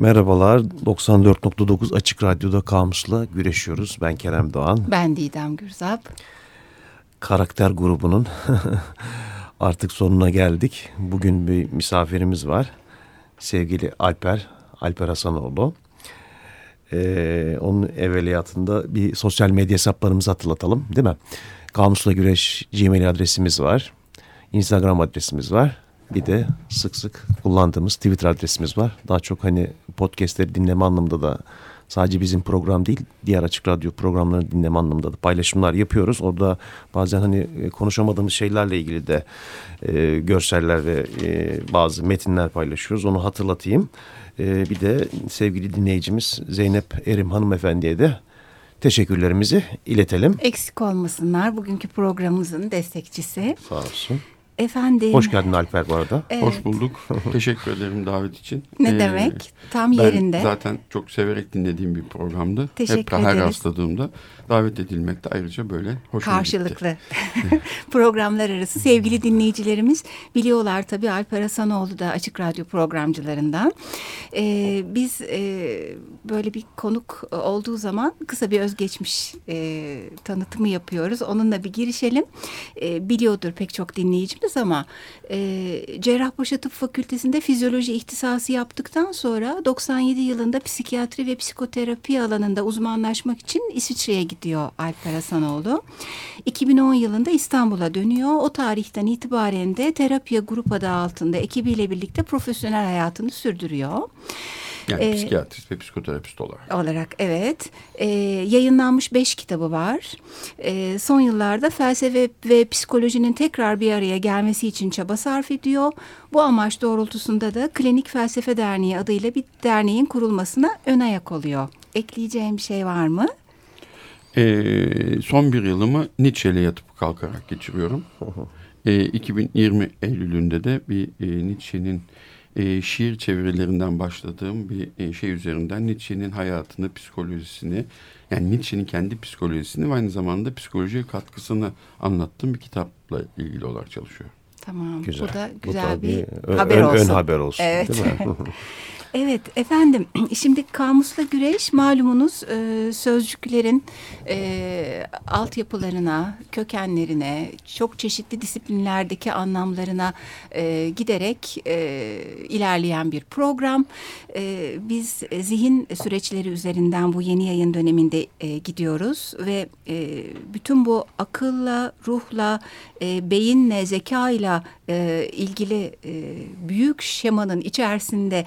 Merhabalar, 94.9 Açık Radyo'da Kamus'la güreşiyoruz. Ben Kerem Doğan. Ben Didem Gürzap. Karakter grubunun artık sonuna geldik. Bugün bir misafirimiz var. Sevgili Alper, Alper Hasanoğlu. Ee, onun evveliyatında bir sosyal medya hesaplarımızı hatırlatalım değil mi? Kamusla Güreş Gmail adresimiz var. Instagram adresimiz var. Bir de sık sık kullandığımız Twitter adresimiz var. Daha çok hani podcastleri dinleme anlamında da sadece bizim program değil diğer açık radyo programlarını dinleme anlamında da paylaşımlar yapıyoruz. Orada bazen hani e, konuşamadığımız şeylerle ilgili de e, görseller ve e, bazı metinler paylaşıyoruz. Onu hatırlatayım. E, bir de sevgili dinleyicimiz Zeynep Erim hanımefendiye de teşekkürlerimizi iletelim. Eksik olmasınlar bugünkü programımızın destekçisi. Sağ olsun. Efendim. Hoş geldin Alper bu arada. Evet. Hoş bulduk. Teşekkür ederim davet için. Ne ee, demek? Tam yerinde. Ben zaten çok severek dinlediğim bir programdı. Teşekkür Hep her rastladığımda davet edilmek de ayrıca böyle hoş Karşılıklı. Programlar arası sevgili dinleyicilerimiz biliyorlar tabii Alper Hasanoğlu da Açık Radyo programcılarından. Ee, biz e, böyle bir konuk olduğu zaman kısa bir özgeçmiş e, tanıtımı yapıyoruz. Onunla bir girişelim. E, biliyordur pek çok dinleyicimiz ama e, Cerrahpaşa Tıp Fakültesi'nde fizyoloji ihtisası yaptıktan sonra 97 yılında psikiyatri ve psikoterapi alanında uzmanlaşmak için İsviçre'ye gidiyor Alper Hasanoğlu. 2010 yılında İstanbul'a dönüyor. O tarihten itibaren de terapiye grup adı altında ekibiyle birlikte profesyonel hayatını sürdürüyor. Yani ee, psikiyatrist ve psikoterapist olarak. Olarak evet. Ee, yayınlanmış beş kitabı var. Ee, son yıllarda felsefe ve psikolojinin tekrar bir araya gelmesi için çaba sarf ediyor. Bu amaç doğrultusunda da Klinik Felsefe Derneği adıyla bir derneğin kurulmasına ön ayak oluyor. Ekleyeceğim bir şey var mı? Ee, son bir yılımı Nietzsche'yle yatıp kalkarak geçiriyorum. Ee, 2020 Eylül'ünde de bir e, Nietzsche'nin e, şiir çevirilerinden başladığım bir e, şey üzerinden Nietzsche'nin hayatını, psikolojisini, yani Nietzsche'nin kendi psikolojisini ve aynı zamanda psikolojiye katkısını anlattığım bir kitapla ilgili olarak çalışıyorum. Tamam. Güzel. Bu da güzel Bu bir, bir haber ön, olsun. Ön haber olsun. Evet. Değil mi? Evet efendim şimdi kamusla güreş malumunuz e, sözcüklerin e, altyapılarına, kökenlerine, çok çeşitli disiplinlerdeki anlamlarına e, giderek e, ilerleyen bir program. E, biz zihin süreçleri üzerinden bu yeni yayın döneminde e, gidiyoruz ve e, bütün bu akılla, ruhla, e, beyinle, zekayla e, ilgili e, büyük şemanın içerisinde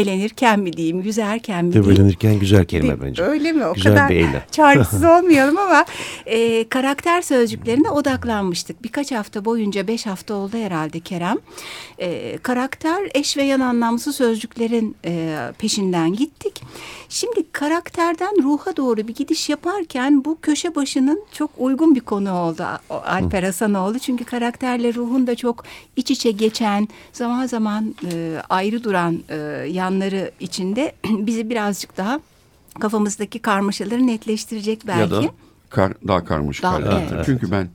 debelenirken mi diyeyim, yüzerken mi diyeyim. Debelenirken güzel kelime bence. Öyle mi? O güzel kadar bir çaresiz olmayalım ama e, karakter sözcüklerine odaklanmıştık. Birkaç hafta boyunca, beş hafta oldu herhalde Kerem. E, karakter, eş ve yan anlamsız sözcüklerin e, peşinden gittik. Şimdi karakterden ruha doğru bir gidiş yaparken bu köşe başının çok uygun bir konu oldu Alper Hasanoğlu. Çünkü karakterle ruhun da çok iç içe geçen, zaman zaman e, ayrı duran e, yanları içinde bizi birazcık daha kafamızdaki karmaşaları netleştirecek belki. Ya da kar, daha karmaşık daha, hale evet. Çünkü ben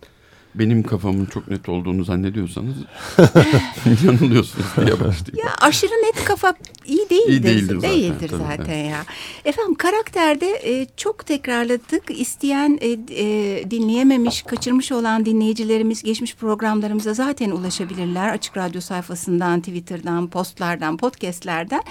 benim kafamın çok net olduğunu zannediyorsanız yanılıyorsunuz diye başlayayım. Ya aşırı net kafa iyi değildir. İyi değildir zaten. Değildir zaten, zaten ya. Efendim karakterde e, çok tekrarladık. İsteyen e, e, dinleyememiş, kaçırmış olan dinleyicilerimiz geçmiş programlarımıza zaten ulaşabilirler. Açık Radyo sayfasından, Twitter'dan, postlardan, podcastlerden.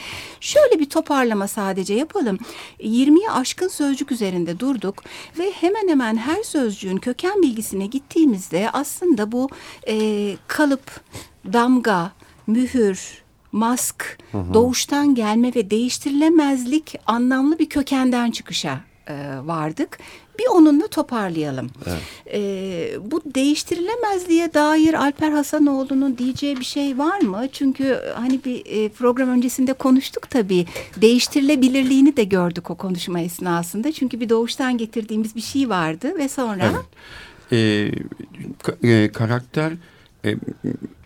Şöyle bir toparlama sadece yapalım. 20'ye aşkın sözcük üzerinde durduk ve hemen hemen her sözcüğün köken bilgisine gittiğimizde ülkemizde aslında bu e, kalıp, damga, mühür, mask, hı hı. doğuştan gelme ve değiştirilemezlik anlamlı bir kökenden çıkışa e, vardık. Bir onunla toparlayalım. Evet. E, bu değiştirilemezliğe dair Alper Hasanoğlu'nun diyeceği bir şey var mı? Çünkü hani bir e, program öncesinde konuştuk tabii. Değiştirilebilirliğini de gördük o konuşma esnasında. Çünkü bir doğuştan getirdiğimiz bir şey vardı ve sonra... Evet e, e, karakter e,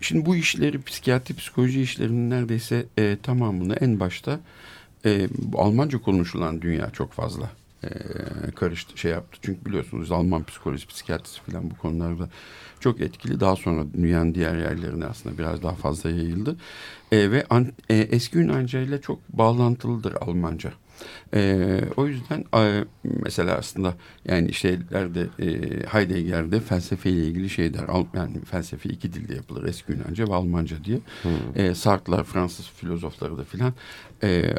şimdi bu işleri psikiyatri psikoloji işlerinin neredeyse e, tamamını en başta e, Almanca konuşulan dünya çok fazla e, karıştı şey yaptı. Çünkü biliyorsunuz Alman psikolojisi, psikiyatrisi falan bu konularda çok etkili. Daha sonra dünyanın diğer yerlerine aslında biraz daha fazla yayıldı. E, ve an, e, eski Yunanca ile çok bağlantılıdır Almanca. E, o yüzden e, mesela aslında yani şeylerde e, Heidegger'de felsefeyle ilgili şey der. Yani felsefe iki dilde yapılır. Eski Yunanca ve Almanca diye. Hmm. E, Sartre'lar, Fransız filozofları da filan e,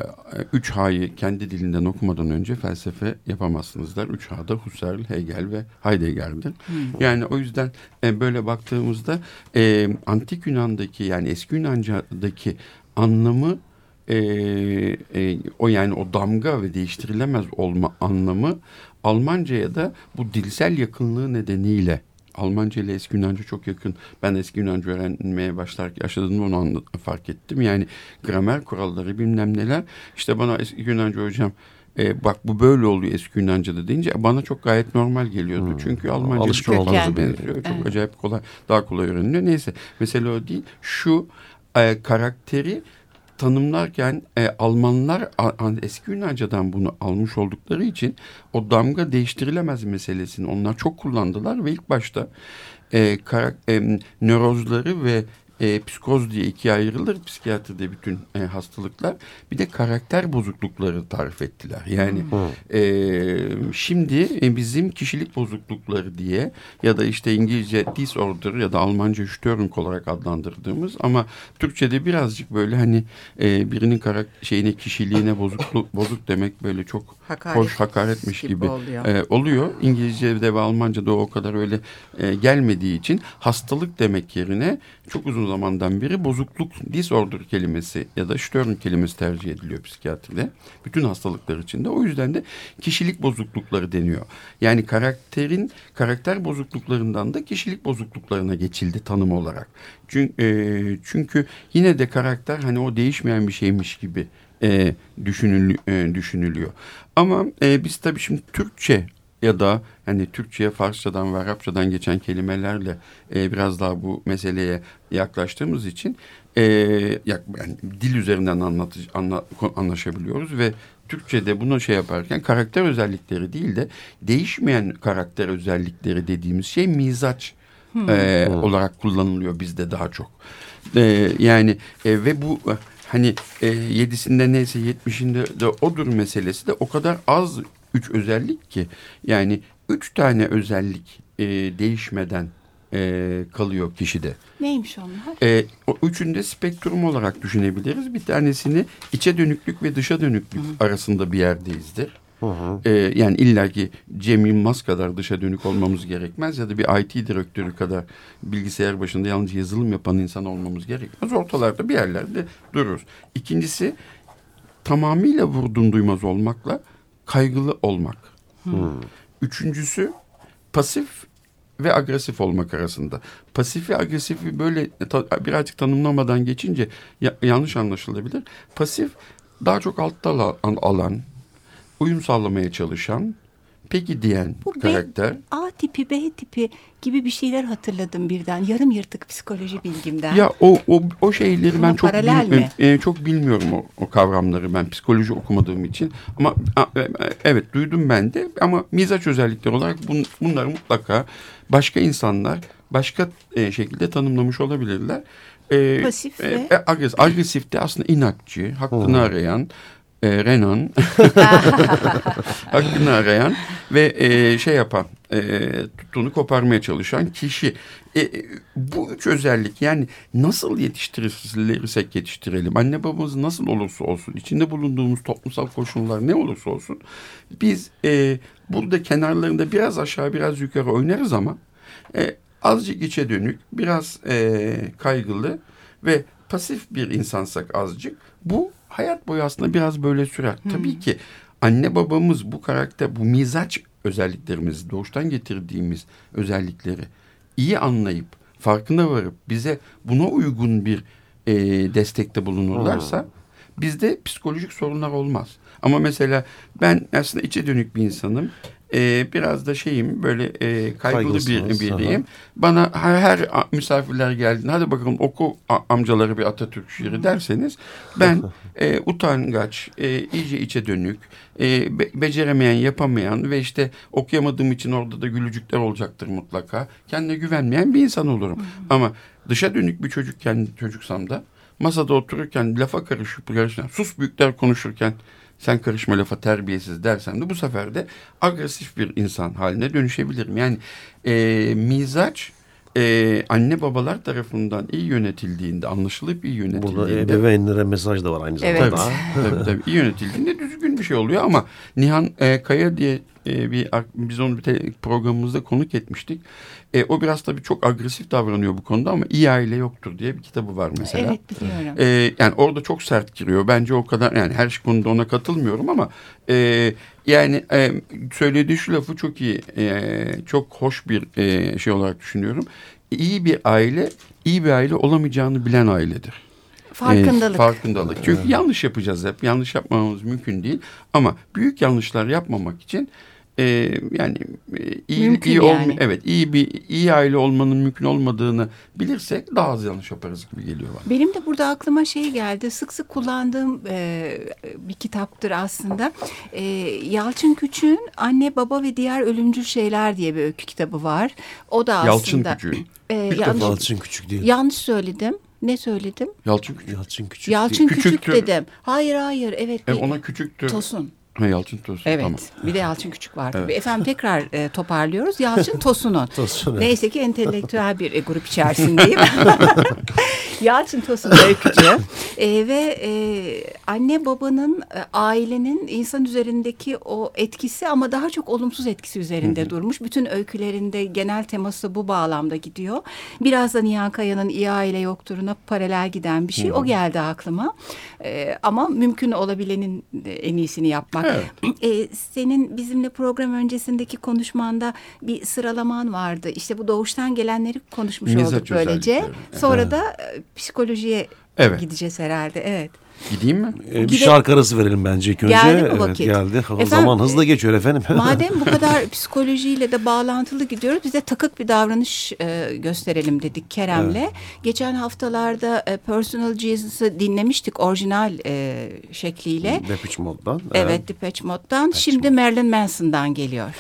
üç H'yı kendi dilinden okumadan önce felsefe yapamazsınız der. Üç H'da Husserl, Hegel ve Heidegger'dir. Hmm. Yani o yüzden e, böyle baktığımızda e, antik Yunan'daki yani eski Yunanca'daki anlamı e, e, o yani o damga ve değiştirilemez olma anlamı Almanca'ya da bu dilsel yakınlığı nedeniyle Almanca ile eski Yunanca çok yakın. Ben eski Yunanca öğrenmeye başlarken yaşadığımda onu fark ettim. Yani gramer kuralları bilmem neler. İşte bana eski Yunanca hocam e, bak bu böyle oluyor eski Yunanca'da deyince bana çok gayet normal geliyordu. Hmm. Çünkü Almanca çok fazla benziyor. Çok evet. acayip kolay, daha kolay öğreniliyor. Neyse mesele o değil. Şu e, karakteri tanımlarken e, Almanlar eski Yunanca'dan bunu almış oldukları için o damga değiştirilemez meselesini onlar çok kullandılar ve ilk başta e, karak, e, nörozları ve e, psikoz diye ikiye ayrılır psikiyatride bütün e, hastalıklar. Bir de karakter bozuklukları tarif ettiler. Yani hmm. e, şimdi e, bizim kişilik bozuklukları diye ya da işte İngilizce disorder ya da Almanca Störung olarak adlandırdığımız ama Türkçe'de birazcık böyle hani e, birinin karakter şeyine kişiliğine bozukluk bozuk demek böyle çok Hakaret hoş hakaretmiş gibi, gibi oluyor. E, oluyor. İngilizce'de ve Almanca'da o kadar öyle e, gelmediği için hastalık demek yerine çok uzun zamandan beri bozukluk disorder kelimesi ya da Störn kelimesi tercih ediliyor psikiyatride. Bütün hastalıklar içinde. O yüzden de kişilik bozuklukları deniyor. Yani karakterin karakter bozukluklarından da kişilik bozukluklarına geçildi tanım olarak. Çünkü, e, çünkü yine de karakter hani o değişmeyen bir şeymiş gibi e, düşünül, e, düşünülüyor. Ama e, biz tabii şimdi Türkçe ya da hani Türkçe'ye Farsçadan ve Arapçadan geçen kelimelerle e, biraz daha bu meseleye yaklaştığımız için e, yak, yani dil üzerinden anlatı, anla, anlaşabiliyoruz ve Türkçe'de bunu şey yaparken karakter özellikleri değil de değişmeyen karakter özellikleri dediğimiz şey mizaç hmm. e, hmm. olarak kullanılıyor bizde daha çok. E, yani e, ve bu hani e, yedisinde neyse yetmişinde de odur meselesi de o kadar az üç özellik ki yani üç tane özellik e, değişmeden e, kalıyor kişide. Neymiş onlar? E, o üçünde spektrum olarak düşünebiliriz. Bir tanesini içe dönüklük ve dışa dönüklük Hı. arasında bir yerdeyizdir. Hı hı. Ee, yani illaki Cem Yılmaz kadar dışa dönük olmamız gerekmez ya da bir IT direktörü kadar bilgisayar başında yalnızca yazılım yapan insan olmamız gerekmez. Ortalarda bir yerlerde dururuz. İkincisi tamamıyla vurdum duymaz olmakla kaygılı olmak. Hı. Üçüncüsü pasif ve agresif olmak arasında. Pasif ve agresifi böyle ta, birazcık tanımlamadan geçince ya, yanlış anlaşılabilir. Pasif daha çok altta alan, uyum sağlamaya çalışan, peki diyen Bu karakter. B, A tipi, B tipi gibi bir şeyler hatırladım birden. Yarım yırtık psikoloji bilgimden. Ya o o, o şeyleri Ama ben çok bil, e, çok bilmiyorum o, o kavramları ben psikoloji okumadığım için. Ama a, e, evet duydum ben de ama mizaç özellikleri olarak bun, bunları mutlaka başka insanlar başka e, şekilde tanımlamış olabilirler. E, Pasif e, ve... agresif, agresif de aslında inatçı, hakkını hmm. arayan, e, Renan hakkını arayan ve e, şey yapan e, tuttuğunu koparmaya çalışan kişi. E, bu üç özellik yani nasıl yetiştirirsek yetiştirelim anne babamız nasıl olursa olsun içinde bulunduğumuz toplumsal koşullar ne olursa olsun biz e, burada kenarlarında biraz aşağı biraz yukarı oynarız ama e, azıcık içe dönük biraz e, kaygılı ve pasif bir insansak azıcık bu hayat boyu aslında biraz böyle sürer. Hmm. Tabii ki anne babamız bu karakter, bu mizaç özelliklerimizi, doğuştan getirdiğimiz özellikleri iyi anlayıp, farkına varıp bize buna uygun bir e, destekte bulunurlarsa bizde psikolojik sorunlar olmaz. Ama mesela ben aslında içe dönük bir insanım. E, biraz da şeyim böyle e, kaygılı bir biriyim. Bana her, her misafirler geldiğinde hadi bakalım oku amcaları bir Atatürk şiiri derseniz ben e, utangaç, e, iyice içe dönük, e, be, beceremeyen, yapamayan ve işte okuyamadığım için orada da gülücükler olacaktır mutlaka. Kendine güvenmeyen bir insan olurum. Ama dışa dönük bir çocukken çocuksam da masada otururken lafa karışıp karışırken sus büyükler konuşurken sen karışma lafa terbiyesiz dersem de bu sefer de agresif bir insan haline dönüşebilirim. Yani e, mizaç e, anne babalar tarafından iyi yönetildiğinde, anlaşılıp iyi yönetildiğinde. Burada ebeveynlere mesaj da var aynı zamanda. Evet. tabii, tabii, iyi yönetildiğinde düzgün bir şey oluyor ama Nihan e, Kaya diye e, bir biz onu bir programımızda konuk etmiştik. E, o biraz tabii çok agresif davranıyor bu konuda ama iyi aile yoktur diye bir kitabı var mesela. Evet biliyorum. E, yani orada çok sert giriyor. Bence o kadar yani her konuda ona katılmıyorum ama e, yani e, söylediği şu lafı çok iyi, e, çok hoş bir e, şey olarak düşünüyorum. İyi bir aile, iyi bir aile olamayacağını bilen ailedir. Farkındalık. E, farkındalık. Çünkü evet. yanlış yapacağız hep. Yanlış yapmamamız mümkün değil. Ama büyük yanlışlar yapmamak için e, yani e, iyi mümkün iyi yani. evet iyi bir iyi aile olmanın mümkün olmadığını bilirsek daha az yanlış yaparız gibi geliyor bana. Benim de burada aklıma şey geldi. Sık sık kullandığım e, bir kitaptır aslında. E, Yalçın Küçük'ün Anne Baba ve Diğer Ölümcül Şeyler diye bir öykü kitabı var. O da aslında Yalçın Küçük'ün. E, yanlış, Yalçın Küçük değil. Yanlış söyledim. Ne söyledim? Yalçın Küçük. Yalçın Küçük. Yalçın Küçük dedim. Hayır hayır evet. E, ona küçüktür. Tosun. Ha, Yalçın Tosun. Evet. Tamam. Bir de Yalçın Küçük var tabii. Evet. Efendim tekrar e, toparlıyoruz. Yalçın Tosun'un. Tosun, Neyse ki entelektüel bir e, grup içerisindeyim. Yalçın Tosun öykücü. E, ve e, anne babanın, e, ailenin insan üzerindeki o etkisi ama daha çok olumsuz etkisi üzerinde Hı-hı. durmuş. Bütün öykülerinde genel teması bu bağlamda gidiyor. Biraz da Nihan Kaya'nın iyi aile yokturuna paralel giden bir şey. Hı-hı. O geldi aklıma. E, ama mümkün olabilenin en iyisini yapmak. Evet. E, senin bizimle program öncesindeki konuşmanda bir sıralaman vardı. İşte bu doğuştan gelenleri konuşmuş Mizaç olduk böylece. Sonra evet. da e, psikolojiye evet. gideceğiz herhalde. Evet. Gideyim mi? Ee, bir Gide... şarkı arası verelim bence ilk önce. Geldi mi vakit? Evet, geldi. Efendim, Zaman hızla geçiyor efendim. madem bu kadar psikolojiyle de bağlantılı gidiyoruz bize takık bir davranış e, gösterelim dedik Kerem'le. Evet. Geçen haftalarda e, Personal Jesus'ı dinlemiştik orijinal e, şekliyle. Depeche Mode'dan. Evet, evet Depeche Mode'dan. Depeche Şimdi Mode. Marilyn Manson'dan geliyor.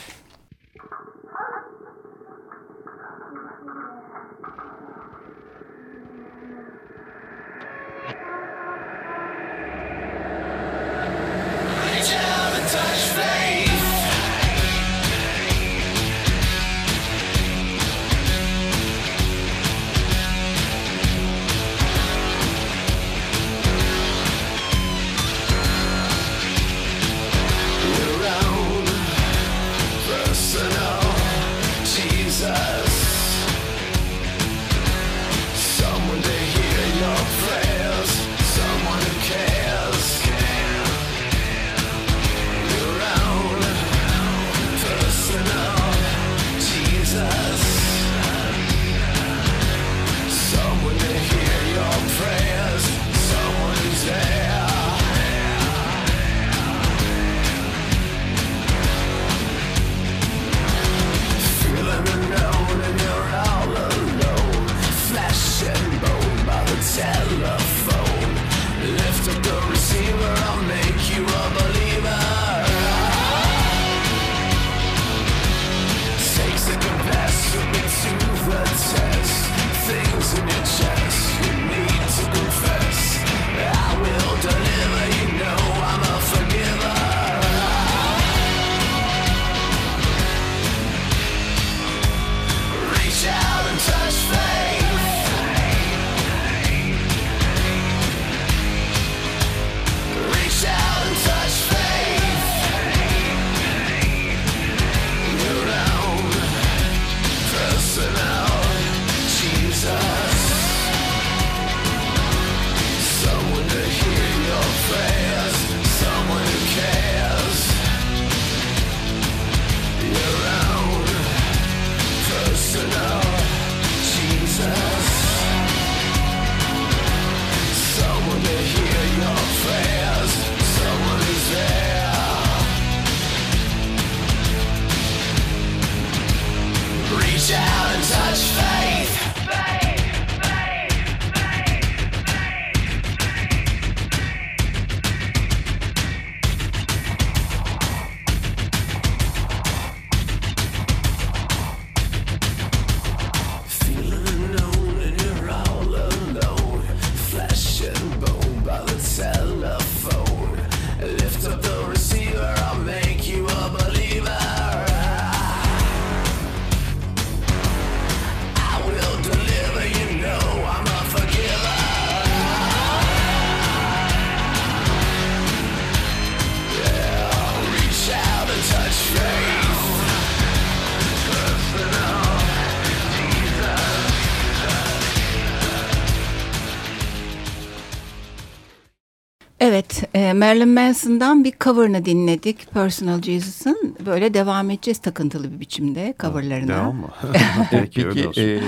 E, Marilyn Manson'dan bir cover'ını dinledik. Personal Jesus'ın. Böyle devam edeceğiz takıntılı bir biçimde cover'larına. Devam mı? Peki, Peki e,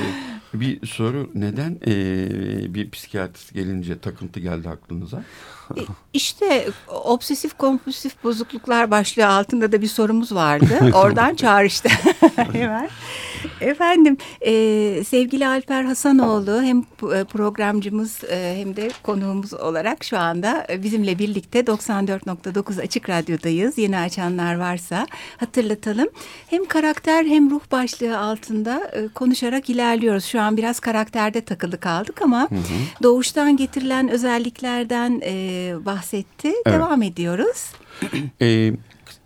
bir soru neden e, bir psikiyatrist gelince takıntı geldi aklınıza? E, işte obsesif kompulsif bozukluklar başlığı altında da bir sorumuz vardı. Oradan çağrıştı. evet. Efendim e, sevgili Alper Hasanoğlu hem e, programcımız e, hem de konuğumuz olarak şu anda bizimle birlikte 94.9 Açık Radyo'dayız. Yeni açanlar varsa hatırlatalım. Hem karakter hem ruh başlığı altında e, konuşarak ilerliyoruz. Şu an biraz karakterde takılı kaldık ama hı hı. doğuştan getirilen özelliklerden e, bahsetti. Evet. Devam ediyoruz. e,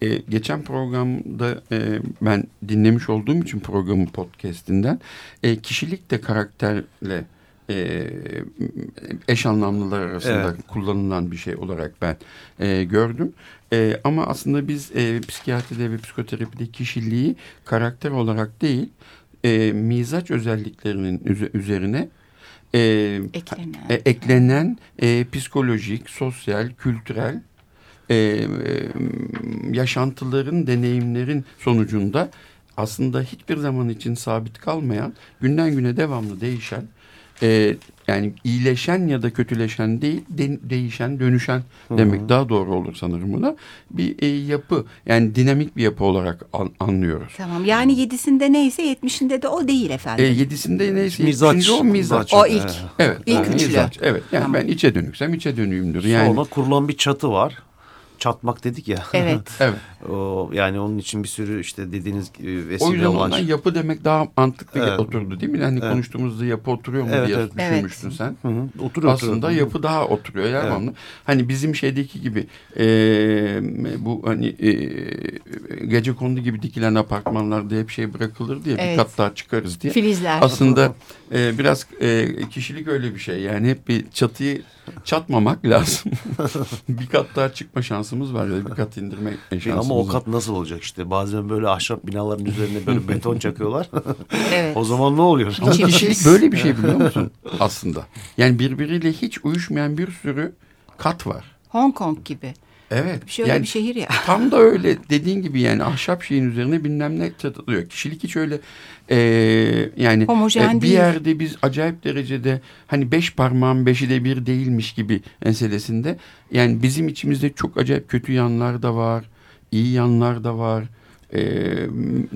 e, geçen programda e, ben dinlemiş olduğum için programın podcastinden e, kişilik de karakterle e, eş anlamlılar arasında evet. kullanılan bir şey olarak ben e, gördüm. E, ama aslında biz e, psikiyatride ve psikoterapide kişiliği karakter olarak değil e, mizaç özelliklerinin üzerine e, eklenen, e, eklenen e, psikolojik, sosyal, kültürel e, yaşantıların, deneyimlerin sonucunda aslında hiçbir zaman için sabit kalmayan, günden güne devamlı değişen, e, yani iyileşen ya da kötüleşen değil, de, değişen, dönüşen demek Hı -hı. daha doğru olur sanırım buna. Bir e, yapı, yani dinamik bir yapı olarak an, anlıyoruz. Tamam, yani yedisinde neyse yetmişinde de o değil efendim. E, yedisinde neyse mizaç, o mizaç. O ilk. Evet. İlk yani, üçlü. Mizaç, evet, yani tamam. ben içe dönüksem içe dönüyümdür. Yani, Sonra kurulan bir çatı var çatmak dedik ya. Evet. evet. O, yani onun için bir sürü işte dediğiniz vesile O yüzden ondan yapı demek daha mantıklı evet. oturdu değil mi? Yani evet. konuştuğumuzda yapı oturuyor mu evet, diye evet. düşünmüştün evet. sen. Hı hı. Oturuyor, Aslında oturuyor. yapı daha oturuyor. Yani evet. Hani bizim şeydeki gibi e, bu hani e, gece kondu gibi dikilen apartmanlarda hep şey bırakılır diye evet. bir kat daha çıkarız diye. Filizler. Aslında e, biraz e, kişilik öyle bir şey. Yani hep bir çatıyı çatmamak lazım. bir kat daha çıkma şansımız var ya bir kat indirme şansımız Ama o kat nasıl olacak işte bazen böyle ahşap binaların üzerine böyle beton çakıyorlar. evet. O zaman ne oluyor? Ama kişilik böyle bir şey biliyor musun aslında? Yani birbiriyle hiç uyuşmayan bir sürü kat var. Hong Kong gibi. Evet. Bir şey yani, bir şehir ya. Tam da öyle dediğin gibi yani ahşap şeyin üzerine bilmem ne çatılıyor. Kişilik hiç öyle e, yani Homojen e, bir yerde biz acayip derecede hani beş parmağın beşi de bir değilmiş gibi meselesinde yani bizim içimizde çok acayip kötü yanlar da var, iyi yanlar da var e,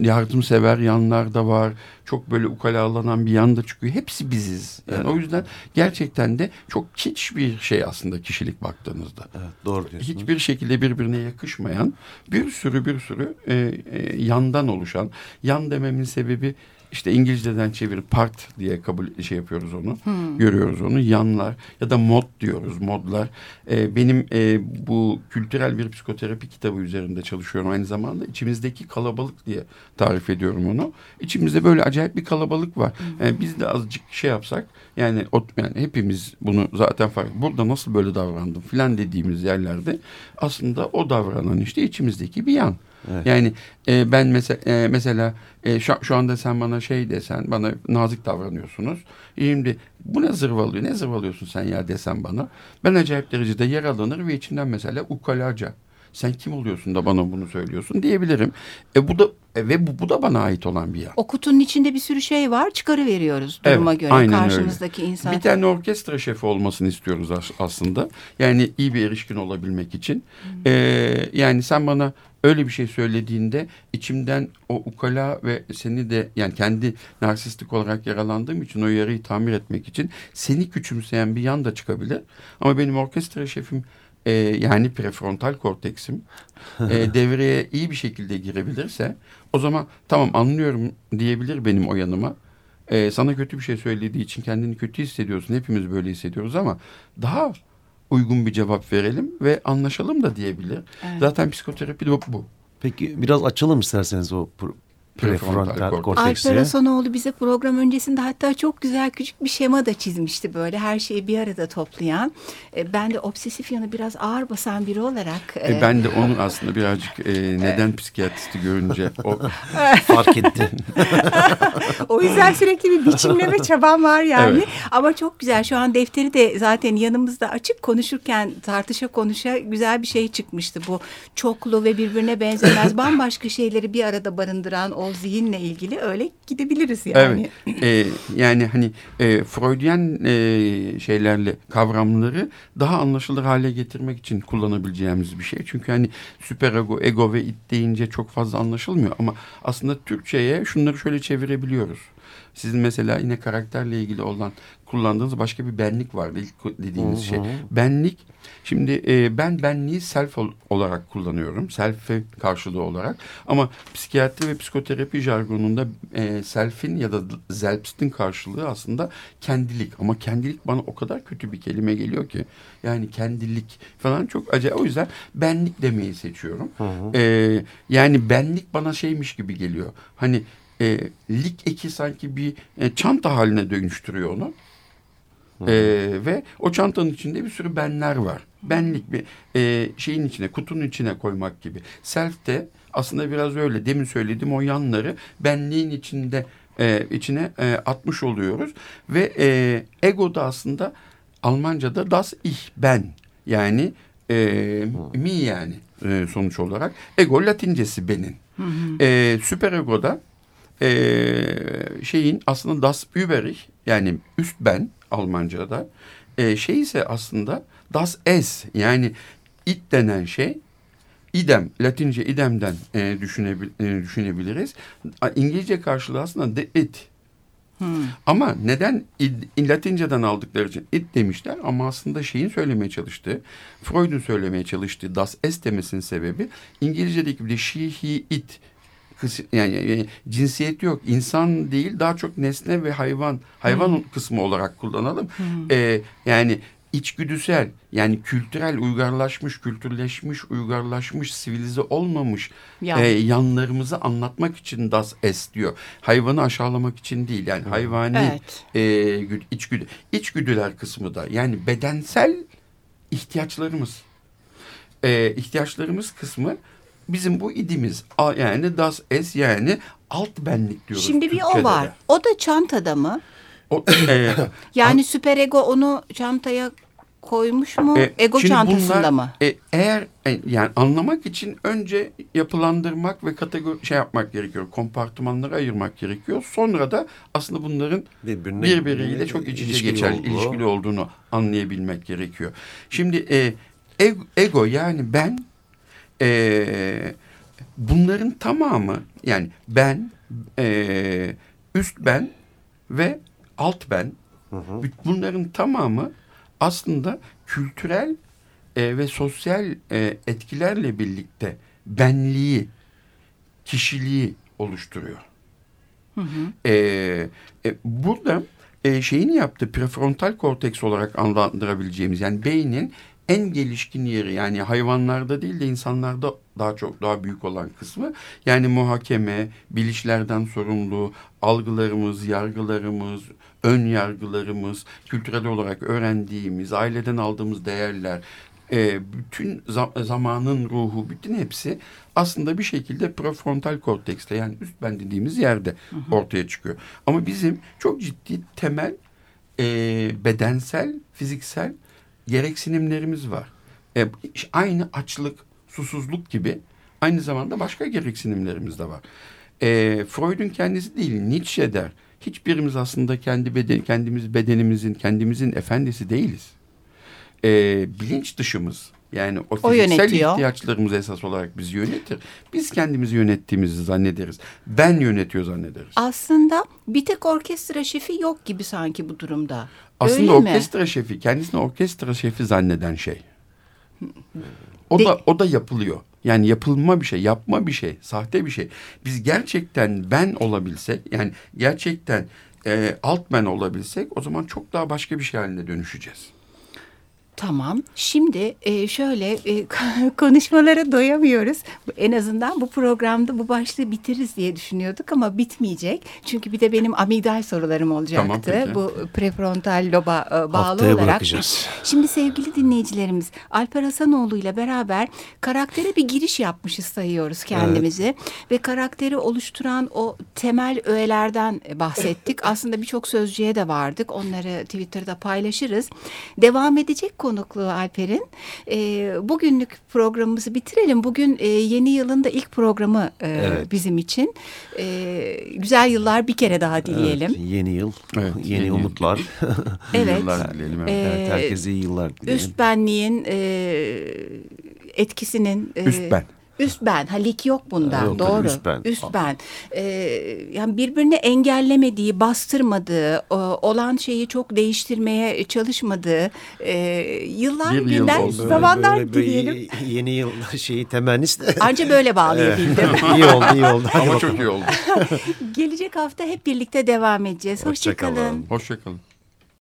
yardımsever yanlar da var. Çok böyle ukalalanan bir yan da çıkıyor. Hepsi biziz. Yani evet. o yüzden gerçekten de çok hiç bir şey aslında kişilik baktığınızda. Evet, doğru diyorsunuz. Hiçbir şekilde birbirine yakışmayan bir sürü bir sürü e, e, yandan oluşan. Yan dememin sebebi işte İngilizceden çevir part diye kabul şey yapıyoruz onu. Hmm. Görüyoruz onu. Yanlar ya da mod diyoruz. Modlar. Ee, benim e, bu kültürel bir psikoterapi kitabı üzerinde çalışıyorum aynı zamanda. içimizdeki kalabalık diye tarif ediyorum onu. İçimizde böyle acayip bir kalabalık var. Hmm. Yani biz de azıcık şey yapsak yani, yani hepimiz bunu zaten fark Burada nasıl böyle davrandım filan dediğimiz yerlerde aslında o davranan işte içimizdeki bir yan. Evet. Yani e, ben mesela e, mesela e, şu, şu anda sen bana şey desen bana nazik davranıyorsunuz. Şimdi bu ne zırvalıyor ne zırvalıyorsun sen ya desen bana. Ben acayip derecede yer alınır ve içinden mesela ukalaca sen kim oluyorsun da bana bunu söylüyorsun diyebilirim. E bu da e, ve bu, bu da bana ait olan bir yer. O kutunun içinde bir sürü şey var çıkarı veriyoruz duruma evet, göre karşımızdaki öyle. insan. Bir tane orkestra şefi olmasını istiyoruz aslında. Yani iyi bir erişkin olabilmek için. Hmm. Ee, yani sen bana öyle bir şey söylediğinde içimden o ukala ve seni de yani kendi narsistik olarak yaralandığım için o yarayı tamir etmek için seni küçümseyen bir yan da çıkabilir. Ama benim orkestra şefim e, yani prefrontal korteksim e, devreye iyi bir şekilde girebilirse o zaman tamam anlıyorum diyebilir benim o yanıma. E, sana kötü bir şey söylediği için kendini kötü hissediyorsun. Hepimiz böyle hissediyoruz ama daha uygun bir cevap verelim ve anlaşalım da diyebilir. Evet. Zaten psikoterapi de bu. Peki biraz açalım isterseniz o prefrontal korteksi. Alper Hasanoğlu bize program öncesinde hatta çok güzel küçük bir şema da çizmişti böyle her şeyi bir arada toplayan. E, ben de obsesif yanı biraz ağır basan biri olarak. E, e ben de onu aslında birazcık e, neden psikiyatristi görünce o fark ettim. o yüzden sürekli bir biçimleme çabam var yani. Evet. Ama çok güzel şu an defteri de zaten yanımızda açık konuşurken tartışa konuşa güzel bir şey çıkmıştı. Bu çoklu ve birbirine benzemez bambaşka şeyleri bir arada barındıran o zihinle ilgili öyle gidebiliriz yani. Evet. Ee, yani hani e, Freudian e, şeylerle kavramları daha anlaşılır hale getirmek için kullanabileceğimiz bir şey. Çünkü hani süper ego, ego ve it deyince çok fazla anlaşılmıyor ama aslında Türkçe'ye şunları şöyle çevirebiliyoruz. Sizin mesela yine karakterle ilgili olan kullandığınız başka bir benlik vardı ilk dediğiniz şey. Benlik şimdi e, ben benliği self olarak kullanıyorum. Self'e karşılığı olarak. Ama psikiyatri ve psikoterapi jargonunda e, self'in ya da selbst'in karşılığı aslında kendilik. Ama kendilik bana o kadar kötü bir kelime geliyor ki. Yani kendilik falan çok acayip. O yüzden benlik demeyi seçiyorum. Hı hı. E, yani benlik bana şeymiş gibi geliyor. Hani e, lik eki sanki bir e, çanta haline dönüştürüyor onu. E, ve o çantanın içinde bir sürü benler var. Benlik bir e, şeyin içine, kutunun içine koymak gibi. Self de aslında biraz öyle. Demin söylediğim o yanları benliğin içinde e, içine e, atmış oluyoruz. Ve e, ego da aslında Almanca'da das ich ben. Yani e, mi yani e, sonuç olarak. Ego latincesi benim. Hı hı. E, süper ego'da e, şeyin aslında das Überich yani üst ben Almanca'da e, şey ise aslında das es yani it denen şey idem Latince idemden e, düşünebil, e, düşünebiliriz. İngilizce karşılığı aslında the it. Hmm. Ama neden id, Latinceden aldıkları için it demişler ama aslında şeyin söylemeye çalıştığı, Freud'un söylemeye çalıştığı das es demesinin sebebi İngilizce'deki bir de she, he, it yani, yani cinsiyet yok. İnsan değil daha çok nesne ve hayvan hayvan hmm. kısmı olarak kullanalım. Hmm. Ee, yani içgüdüsel yani kültürel uygarlaşmış, kültürleşmiş, uygarlaşmış, sivilize olmamış ya. e, yanlarımızı anlatmak için das es diyor. Hayvanı aşağılamak için değil yani hayvani evet. e, içgüdü. İçgüdüler kısmı da yani bedensel ihtiyaçlarımız. E, ihtiyaçlarımız kısmı bizim bu idimiz yani das es yani alt benlik diyoruz. Şimdi bir o var. O da çantada mı? O, e, yani süper ego onu çantaya koymuş mu? E, ego çantasında bunlar, mı? E, eğer e, yani anlamak için önce yapılandırmak ve kategori şey yapmak gerekiyor. Kompartımanlara ayırmak gerekiyor. Sonra da aslında bunların Birbirine, birbiriyle çok iç içe geçer, olduğu. ilişkili olduğunu anlayabilmek gerekiyor. Şimdi e, ego yani ben e, bunların tamamı yani ben, e, üst ben ve alt ben hı hı. bunların tamamı aslında kültürel e, ve sosyal e, etkilerle birlikte benliği, kişiliği oluşturuyor. Hı hı. E, e, burada e, şeyini yaptı prefrontal korteks olarak adlandırabileceğimiz yani beynin en gelişkin yeri yani hayvanlarda değil de insanlarda daha çok daha büyük olan kısmı yani muhakeme, bilişlerden sorumlu, algılarımız, yargılarımız, ön yargılarımız, kültürel olarak öğrendiğimiz, aileden aldığımız değerler, e, bütün zamanın ruhu, bütün hepsi aslında bir şekilde prefrontal kortekste yani üst ben dediğimiz yerde hı hı. ortaya çıkıyor. Ama bizim çok ciddi temel e, bedensel, fiziksel gereksinimlerimiz var. E, aynı açlık, susuzluk gibi aynı zamanda başka gereksinimlerimiz de var. E, Freud'un kendisi değil, Nietzsche der. Hiçbirimiz aslında kendi beden, kendimiz bedenimizin, kendimizin efendisi değiliz. E, bilinç dışımız. Yani o, o fiziksel yönetiyor. ihtiyaçlarımız esas olarak bizi yönetir. Biz kendimizi yönettiğimizi zannederiz. Ben yönetiyor zannederiz. Aslında bir tek orkestra şefi yok gibi sanki bu durumda. Aslında Öyle orkestra mi? şefi kendisini orkestra şefi zanneden şey. O De da o da yapılıyor. Yani yapılma bir şey, yapma bir şey, sahte bir şey. Biz gerçekten ben olabilsek, yani gerçekten e, alt ben olabilsek o zaman çok daha başka bir şey haline dönüşeceğiz. Tamam. Şimdi e, şöyle e, konuşmalara doyamıyoruz. En azından bu programda bu başlığı bitiririz diye düşünüyorduk ama bitmeyecek. Çünkü bir de benim amigdal sorularım olacaktı. Tamam, bu prefrontal loba e, bağlı Haftaya olarak. bırakacağız. Şimdi sevgili dinleyicilerimiz Alper Hasanoğlu ile beraber karaktere bir giriş yapmışız sayıyoruz kendimizi. Evet. Ve karakteri oluşturan o temel öğelerden bahsettik. Aslında birçok sözcüğe de vardık. Onları Twitter'da paylaşırız. Devam edecek konukluğu Alper'in. E, bugünlük programımızı bitirelim. Bugün e, yeni yılın da ilk programı e, evet. bizim için. E, güzel yıllar bir kere daha dileyelim. Evet, yeni yıl, evet, yeni, yeni umutlar. evet. yıllar dileyelim. Evet. evet. Herkese iyi yıllar dileyelim. Üst benliğin e, etkisinin... E, üst ben. Üst ben. Halik yok bunda. Yok, Doğru. Üst ben. Üst ben. Ee, yani birbirini engellemediği, bastırmadığı, olan şeyi çok değiştirmeye çalışmadığı e, yıllar, Bir yıl günler, oldu. zamanlar böyle, böyle diyelim. Yeni yıl şeyi temennisi de. Anca böyle bağlayabildim. iyi oldu, iyi oldu. Ama çok iyi oldu. Gelecek hafta hep birlikte devam edeceğiz. Hoşça Hoşçakalın. kalın. Hoşçakalın.